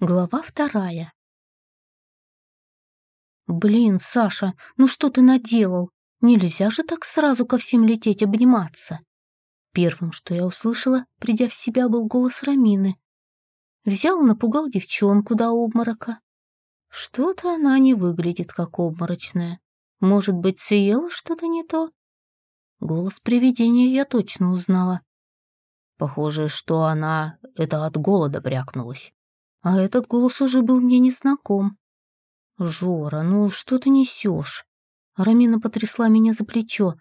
Глава вторая. «Блин, Саша, ну что ты наделал? Нельзя же так сразу ко всем лететь обниматься!» Первым, что я услышала, придя в себя, был голос Рамины. Взял, напугал девчонку до обморока. Что-то она не выглядит как обморочная. Может быть, съела что-то не то? Голос привидения я точно узнала. Похоже, что она это от голода брякнулась. А этот голос уже был мне незнаком. «Жора, ну что ты несешь?» Рамина потрясла меня за плечо.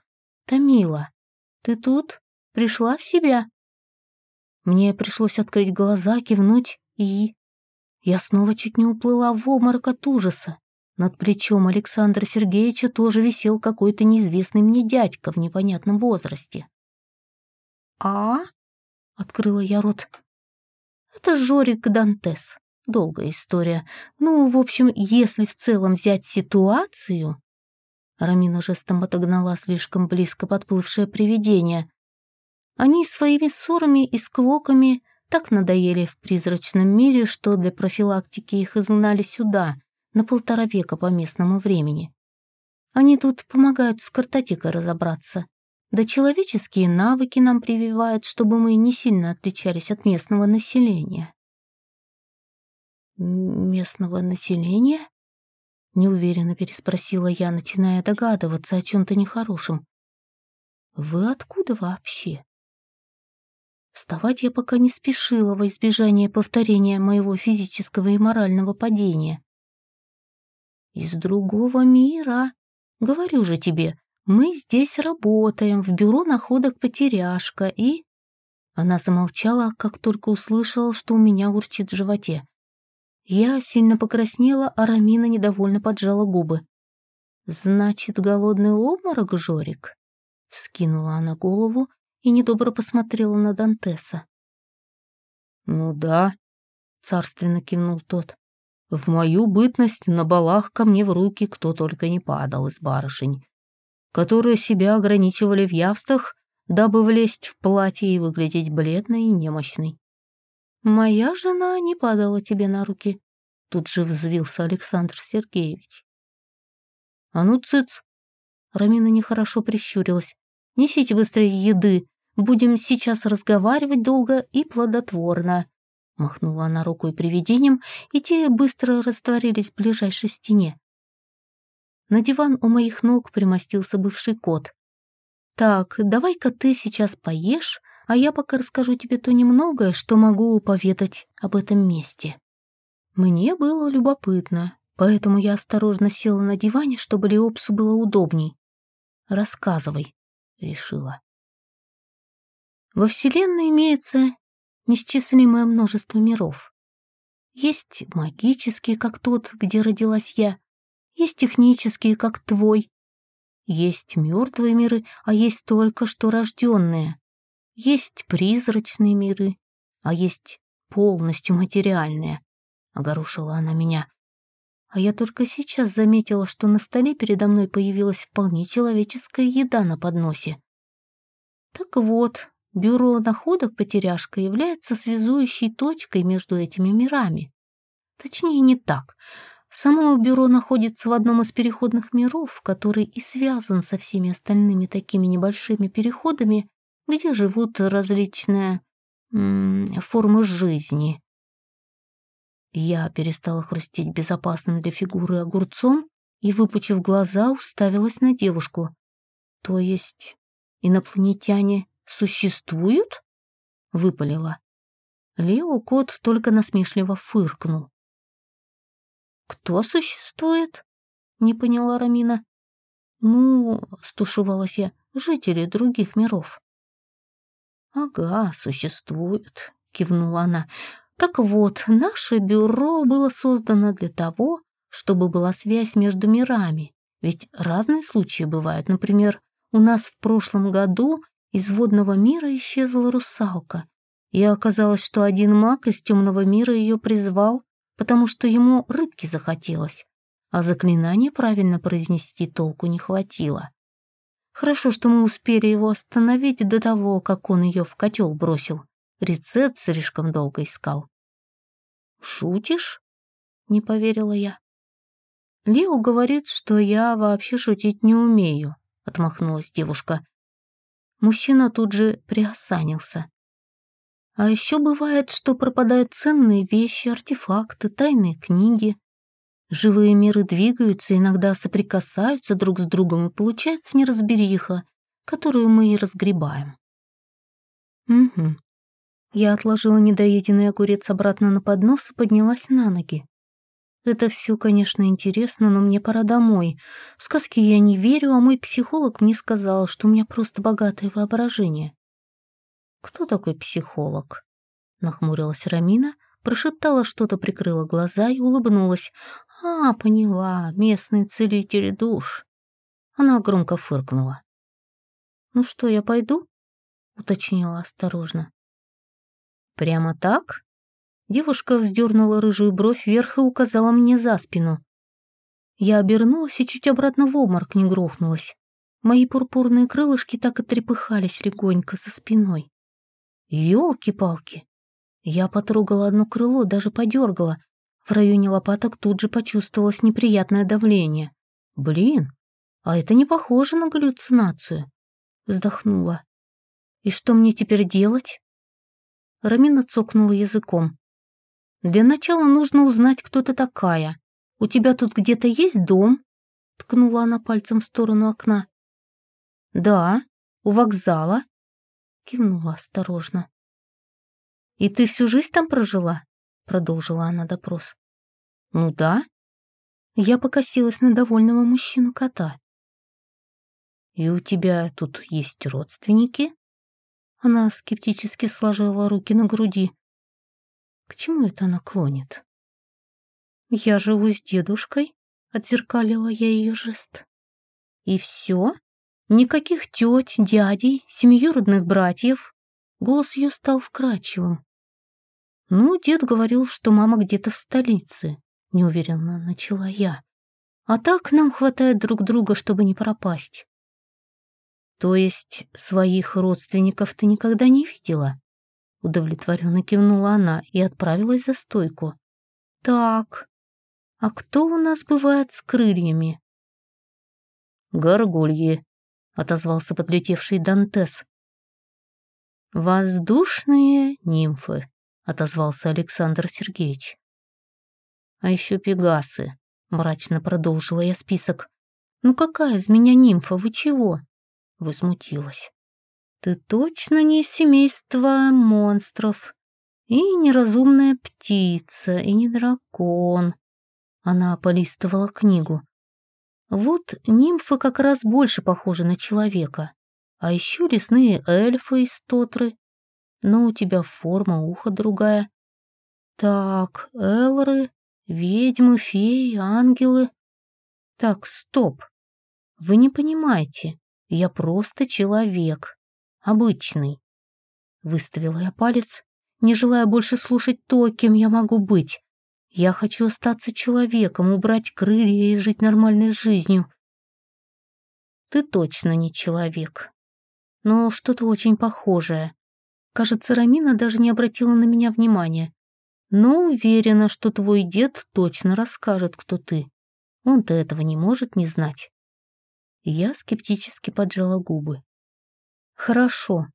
«Томила, ты тут? Пришла в себя?» Мне пришлось открыть глаза, кивнуть и... Я снова чуть не уплыла в обморок от ужаса. Над плечом Александра Сергеевича тоже висел какой-то неизвестный мне дядька в непонятном возрасте. «А?» — открыла я рот. Это Жорик Дантес. Долгая история. Ну, в общем, если в целом взять ситуацию... Рамина жестом отогнала слишком близко подплывшее привидение. Они своими ссорами и склоками так надоели в призрачном мире, что для профилактики их изгнали сюда, на полтора века по местному времени. Они тут помогают с картотекой разобраться. Да человеческие навыки нам прививают, чтобы мы не сильно отличались от местного населения. «Местного населения?» — неуверенно переспросила я, начиная догадываться о чем-то нехорошем. «Вы откуда вообще?» Вставать я пока не спешила во избежание повторения моего физического и морального падения. «Из другого мира. Говорю же тебе, мы здесь работаем, в бюро находок потеряшка, и...» Она замолчала, как только услышала, что у меня урчит в животе. Я сильно покраснела, а Рамина недовольно поджала губы. «Значит, голодный обморок, Жорик?» Вскинула она голову и недобро посмотрела на Дантеса. «Ну да», — царственно кивнул тот. «В мою бытность на балах ко мне в руки кто только не падал из барышень которые себя ограничивали в явствах, дабы влезть в платье и выглядеть бледной и немощной. «Моя жена не падала тебе на руки», — тут же взвился Александр Сергеевич. «А ну, цыц!» Рамина нехорошо прищурилась. «Несите быстрее еды, будем сейчас разговаривать долго и плодотворно». Махнула она рукой привидением, и те быстро растворились в ближайшей стене. На диван у моих ног примостился бывший кот. «Так, давай-ка ты сейчас поешь, а я пока расскажу тебе то немногое, что могу поведать об этом месте». Мне было любопытно, поэтому я осторожно села на диване, чтобы Леопсу было удобней. «Рассказывай», — решила. Во Вселенной имеется несчислимое множество миров. Есть магические, как тот, где родилась я, есть технические, как твой. Есть мертвые миры, а есть только что рожденные. Есть призрачные миры, а есть полностью материальные. Огорушила она меня. А я только сейчас заметила, что на столе передо мной появилась вполне человеческая еда на подносе. Так вот, бюро находок потеряшка является связующей точкой между этими мирами. Точнее, не так. Само бюро находится в одном из переходных миров, который и связан со всеми остальными такими небольшими переходами, где живут различные формы жизни. Я перестала хрустеть безопасным для фигуры огурцом и, выпучив глаза, уставилась на девушку. «То есть инопланетяне существуют?» — выпалила. Лео кот только насмешливо фыркнул. «Кто существует?» — не поняла Рамина. «Ну, — стушевалась я, — жители других миров». «Ага, существуют», — кивнула она. «Так вот, наше бюро было создано для того, чтобы была связь между мирами. Ведь разные случаи бывают. Например, у нас в прошлом году из водного мира исчезла русалка, и оказалось, что один маг из темного мира ее призвал потому что ему рыбки захотелось, а заклинание правильно произнести толку не хватило. Хорошо, что мы успели его остановить до того, как он ее в котел бросил. Рецепт слишком долго искал. «Шутишь?» — не поверила я. «Лео говорит, что я вообще шутить не умею», — отмахнулась девушка. Мужчина тут же приосанился. А еще бывает, что пропадают ценные вещи, артефакты, тайные книги. Живые миры двигаются, иногда соприкасаются друг с другом, и получается неразбериха, которую мы и разгребаем. Угу. Я отложила недоеденный огурец обратно на поднос и поднялась на ноги. Это все, конечно, интересно, но мне пора домой. В сказки я не верю, а мой психолог мне сказал, что у меня просто богатое воображение. «Кто такой психолог?» Нахмурилась Рамина, прошептала что-то, прикрыла глаза и улыбнулась. «А, поняла, местный целитель душ». Она громко фыркнула. «Ну что, я пойду?» — уточнила осторожно. «Прямо так?» Девушка вздернула рыжую бровь вверх и указала мне за спину. Я обернулась и чуть обратно в обморок не грохнулась. Мои пурпурные крылышки так и трепыхались легонько за спиной. Ёлки-палки! Я потрогала одно крыло, даже подергала. В районе лопаток тут же почувствовалось неприятное давление. Блин, а это не похоже на галлюцинацию. Вздохнула. И что мне теперь делать? Рамина цокнула языком. Для начала нужно узнать, кто ты такая. У тебя тут где-то есть дом?» Ткнула она пальцем в сторону окна. «Да, у вокзала», — кивнула осторожно. «И ты всю жизнь там прожила?» — продолжила она допрос. «Ну да». Я покосилась на довольного мужчину кота. «И у тебя тут есть родственники?» Она скептически сложила руки на груди. К чему это она клонит? «Я живу с дедушкой», — отзеркалила я ее жест. «И все? Никаких теть, дядей, семиюродных братьев?» Голос ее стал вкрадчивым. «Ну, дед говорил, что мама где-то в столице», — неуверенно начала я. «А так нам хватает друг друга, чтобы не пропасть». «То есть своих родственников ты никогда не видела?» Удовлетворенно кивнула она и отправилась за стойку. «Так, а кто у нас бывает с крыльями?» «Горгульи», — отозвался подлетевший Дантес. «Воздушные нимфы», — отозвался Александр Сергеевич. «А еще пегасы», — мрачно продолжила я список. «Ну какая из меня нимфа, вы чего?» Возмутилась. Ты точно не из семейства монстров. И неразумная птица, и не дракон. Она полистывала книгу. Вот нимфы как раз больше похожи на человека. А еще лесные эльфы из Тотры. Но у тебя форма уха другая. Так, элры, ведьмы, феи, ангелы. Так, стоп. Вы не понимаете, я просто человек обычный. Выставила я палец, не желая больше слушать то, кем я могу быть. Я хочу остаться человеком, убрать крылья и жить нормальной жизнью. Ты точно не человек. Но что-то очень похожее. Кажется, Рамина даже не обратила на меня внимания. Но уверена, что твой дед точно расскажет, кто ты. Он-то этого не может не знать. Я скептически поджала губы. «Хорошо.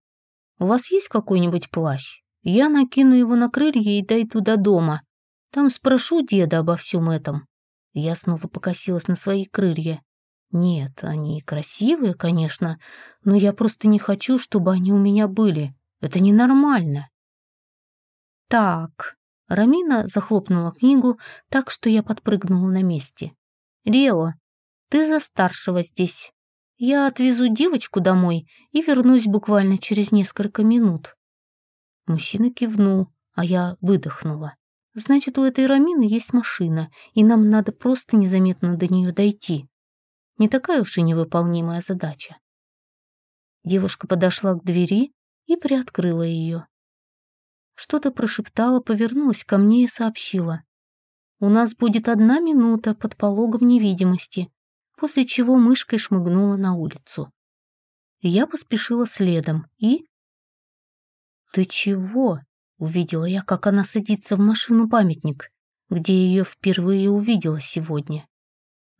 У вас есть какой-нибудь плащ? Я накину его на крылья и дойду до дома. Там спрошу деда обо всем этом». Я снова покосилась на свои крылья. Нет, они красивые, конечно, но я просто не хочу, чтобы они у меня были. Это ненормально. Так, Рамина захлопнула книгу так, что я подпрыгнула на месте. «Рео, ты за старшего здесь. Я отвезу девочку домой и вернусь буквально через несколько минут. Мужчина кивнул, а я выдохнула. Значит, у этой Рамины есть машина, и нам надо просто незаметно до нее дойти. Не такая уж и невыполнимая задача. Девушка подошла к двери и приоткрыла ее. Что-то прошептала, повернулась ко мне и сообщила. «У нас будет одна минута под пологом невидимости после чего мышкой шмыгнула на улицу. Я поспешила следом и... «Ты чего?» — Увидела я, как она садится в машину-памятник, где ее впервые увидела сегодня.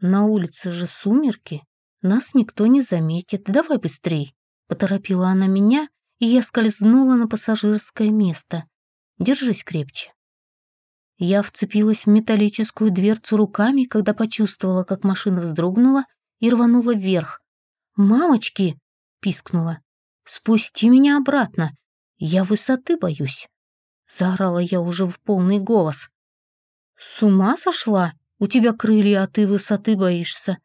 На улице же сумерки, нас никто не заметит, давай быстрей. Поторопила она меня, и я скользнула на пассажирское место. Держись крепче. Я вцепилась в металлическую дверцу руками, когда почувствовала, как машина вздрогнула и рванула вверх. «Мамочки!» — пискнула. «Спусти меня обратно! Я высоты боюсь!» Заорала я уже в полный голос. «С ума сошла? У тебя крылья, а ты высоты боишься.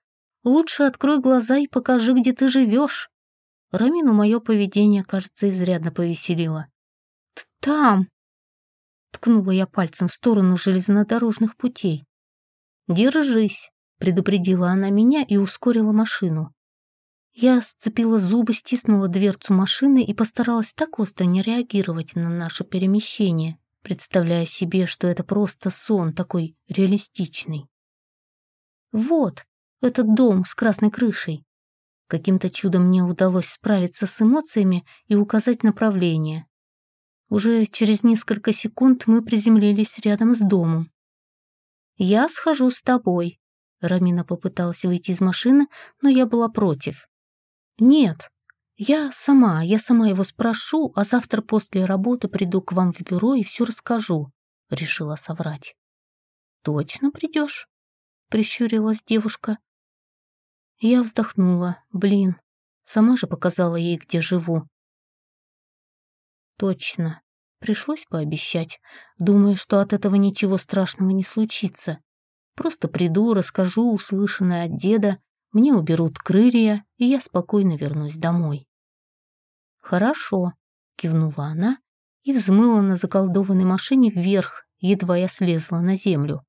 Лучше открой глаза и покажи, где ты живешь». Рамину мое поведение, кажется, изрядно повеселило. «Там!» — ткнула я пальцем в сторону железнодорожных путей. «Держись!» — предупредила она меня и ускорила машину. Я сцепила зубы, стиснула дверцу машины и постаралась так остро не реагировать на наше перемещение, представляя себе, что это просто сон такой реалистичный. Вот, этот дом с красной крышей. Каким-то чудом мне удалось справиться с эмоциями и указать направление. Уже через несколько секунд мы приземлились рядом с домом. «Я схожу с тобой», — Рамина попыталась выйти из машины, но я была против. «Нет, я сама, я сама его спрошу, а завтра после работы приду к вам в бюро и все расскажу», — решила соврать. «Точно придешь?» — прищурилась девушка. Я вздохнула. Блин, сама же показала ей, где живу. Точно. Пришлось пообещать, думая, что от этого ничего страшного не случится. Просто приду, расскажу услышанное от деда, мне уберут крылья, и я спокойно вернусь домой. «Хорошо», — кивнула она и взмыла на заколдованной машине вверх, едва я слезла на землю.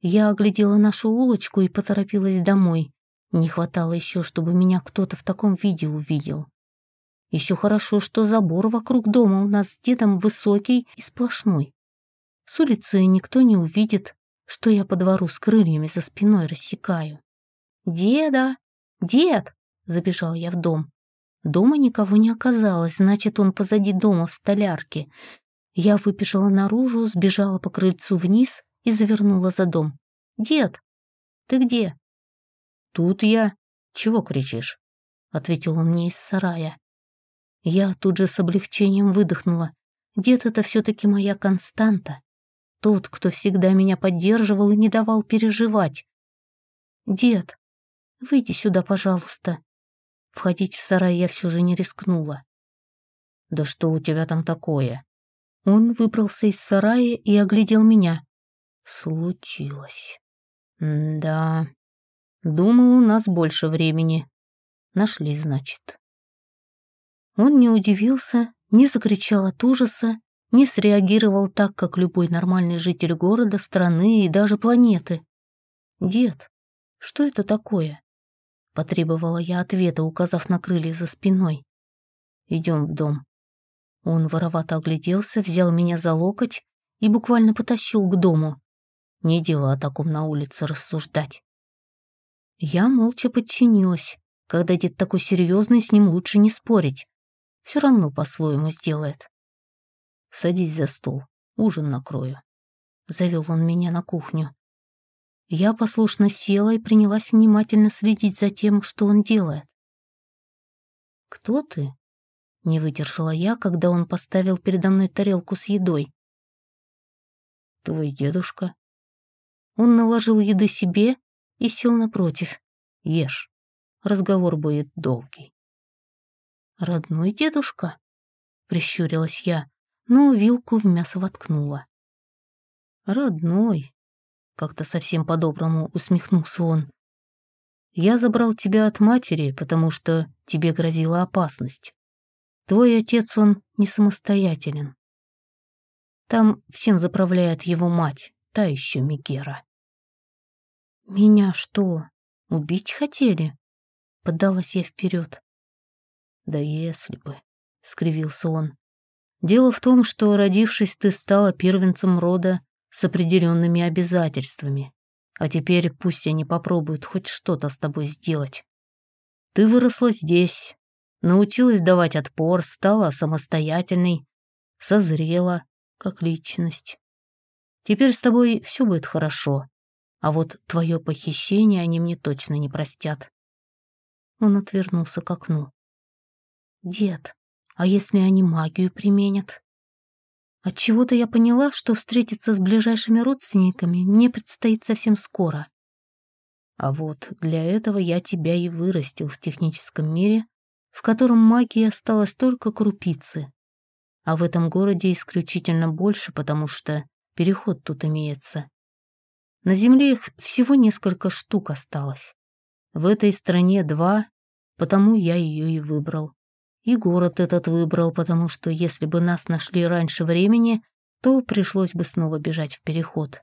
Я оглядела нашу улочку и поторопилась домой. Не хватало еще, чтобы меня кто-то в таком виде увидел. Еще хорошо, что забор вокруг дома у нас с дедом высокий и сплошной. С улицы никто не увидит, что я по двору с крыльями за спиной рассекаю. «Деда! Дед!» — забежал я в дом. Дома никого не оказалось, значит, он позади дома в столярке. Я выбежала наружу, сбежала по крыльцу вниз и завернула за дом. «Дед, ты где?» «Тут я. Чего кричишь?» — ответил он мне из сарая. Я тут же с облегчением выдохнула. Дед — это все-таки моя константа. Тот, кто всегда меня поддерживал и не давал переживать. «Дед, Выйди сюда, пожалуйста». Входить в сарай я все же не рискнула. «Да что у тебя там такое?» Он выбрался из сарая и оглядел меня. «Случилось. М да. Думал, у нас больше времени. Нашли, значит». Он не удивился, не закричал от ужаса, не среагировал так, как любой нормальный житель города, страны и даже планеты. «Дед, что это такое?» Потребовала я ответа, указав на крылья за спиной. Идем в дом. Он воровато огляделся, взял меня за локоть и буквально потащил к дому. Не дело о таком на улице рассуждать. Я молча подчинилась. Когда дед такой серьезный, с ним лучше не спорить. Все равно по-своему сделает. Садись за стол, ужин накрою. Завел он меня на кухню. Я послушно села и принялась внимательно следить за тем, что он делает. «Кто ты?» — не выдержала я, когда он поставил передо мной тарелку с едой. «Твой дедушка». Он наложил еды себе и сел напротив. «Ешь, разговор будет долгий». «Родной дедушка?» — прищурилась я, но вилку в мясо воткнула. «Родной», как-то совсем по-доброму усмехнулся он. «Я забрал тебя от матери, потому что тебе грозила опасность. Твой отец, он не самостоятелен. Там всем заправляет его мать, та еще Мегера». «Меня что, убить хотели?» Поддалась я вперед. «Да если бы», — скривился он. «Дело в том, что, родившись, ты стала первенцем рода с определенными обязательствами. А теперь пусть они попробуют хоть что-то с тобой сделать. Ты выросла здесь, научилась давать отпор, стала самостоятельной. созрела, как личность. Теперь с тобой все будет хорошо, а вот твое похищение они мне точно не простят. Он отвернулся к окну. Дед, а если они магию применят? Отчего-то я поняла, что встретиться с ближайшими родственниками мне предстоит совсем скоро. А вот для этого я тебя и вырастил в техническом мире, в котором магии осталось только крупицы. А в этом городе исключительно больше, потому что переход тут имеется. На земле их всего несколько штук осталось. В этой стране два, потому я ее и выбрал. И город этот выбрал, потому что если бы нас нашли раньше времени, то пришлось бы снова бежать в переход.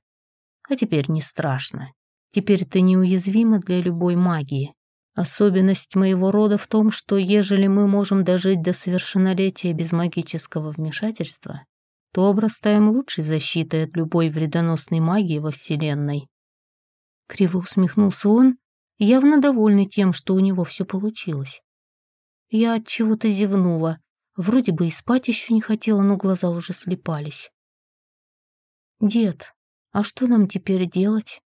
А теперь не страшно. Теперь ты неуязвима для любой магии. Особенность моего рода в том, что ежели мы можем дожить до совершеннолетия без магического вмешательства, то обрастаем лучшей защитой от любой вредоносной магии во Вселенной. Криво усмехнулся он, явно довольный тем, что у него все получилось. Я от чего-то зевнула. Вроде бы и спать еще не хотела, но глаза уже слепались. «Дед, а что нам теперь делать?»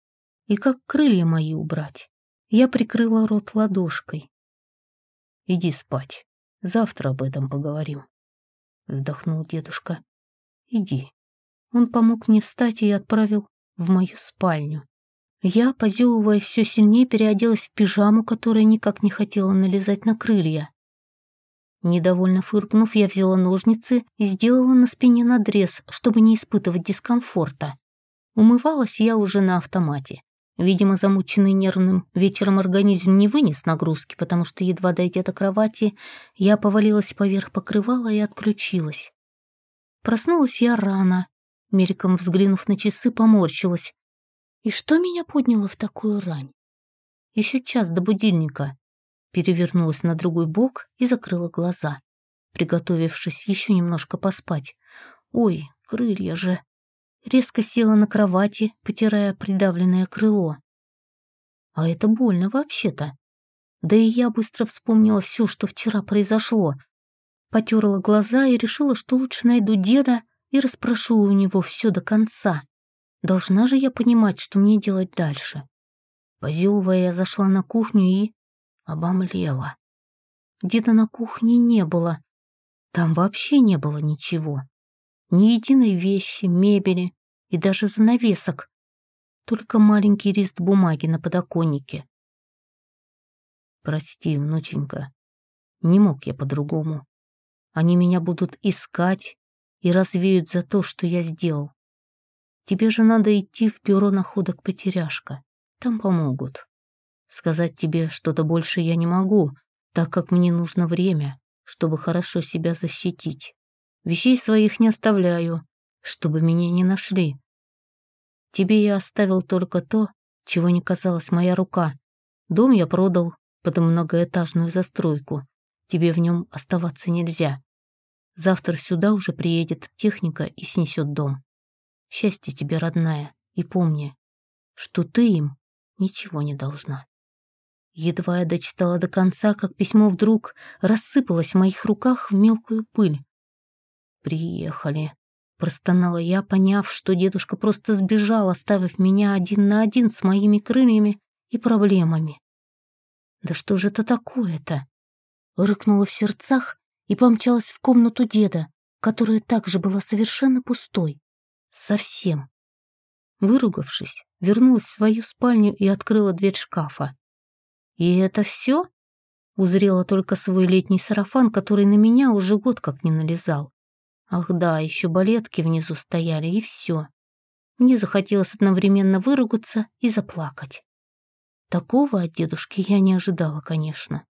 И как крылья мои убрать? Я прикрыла рот ладошкой. «Иди спать. Завтра об этом поговорим», — вздохнул дедушка. «Иди». Он помог мне встать и отправил в мою спальню. Я, позевывая все сильнее, переоделась в пижаму, которая никак не хотела налезать на крылья. Недовольно фыркнув, я взяла ножницы и сделала на спине надрез, чтобы не испытывать дискомфорта. Умывалась я уже на автомате. Видимо, замученный нервным вечером организм не вынес нагрузки, потому что, едва дойдя до кровати, я повалилась поверх покрывала и отключилась. Проснулась я рано, мельком взглянув на часы, поморщилась. И что меня подняло в такую рань? Еще час до будильника. Перевернулась на другой бок и закрыла глаза, приготовившись еще немножко поспать. Ой, крылья же резко села на кровати, потирая придавленное крыло. А это больно вообще-то. Да и я быстро вспомнила все, что вчера произошло. Потерла глаза и решила, что лучше найду деда и расспрошу у него все до конца. Должна же я понимать, что мне делать дальше. Позевывая, я зашла на кухню и обомлела. Деда на кухне не было. Там вообще не было ничего. Ни единой вещи, мебели и даже занавесок. Только маленький лист бумаги на подоконнике. Прости, внученька, не мог я по-другому. Они меня будут искать и развеют за то, что я сделал. Тебе же надо идти в бюро находок потеряшка. Там помогут. Сказать тебе что-то больше я не могу, так как мне нужно время, чтобы хорошо себя защитить. Вещей своих не оставляю, чтобы меня не нашли. Тебе я оставил только то, чего не казалась моя рука. Дом я продал под многоэтажную застройку. Тебе в нем оставаться нельзя. Завтра сюда уже приедет техника и снесет дом. Счастье тебе, родная, и помни, что ты им ничего не должна. Едва я дочитала до конца, как письмо вдруг рассыпалось в моих руках в мелкую пыль. «Приехали», — простонала я, поняв, что дедушка просто сбежал, оставив меня один на один с моими крыльями и проблемами. «Да что же это такое-то?» Рыкнула в сердцах и помчалась в комнату деда, которая также была совершенно пустой. Совсем. Выругавшись, вернулась в свою спальню и открыла дверь шкафа. «И это все?» Узрела только свой летний сарафан, который на меня уже год как не налезал. Ах да, еще балетки внизу стояли, и все. Мне захотелось одновременно выругаться и заплакать. Такого от дедушки я не ожидала, конечно.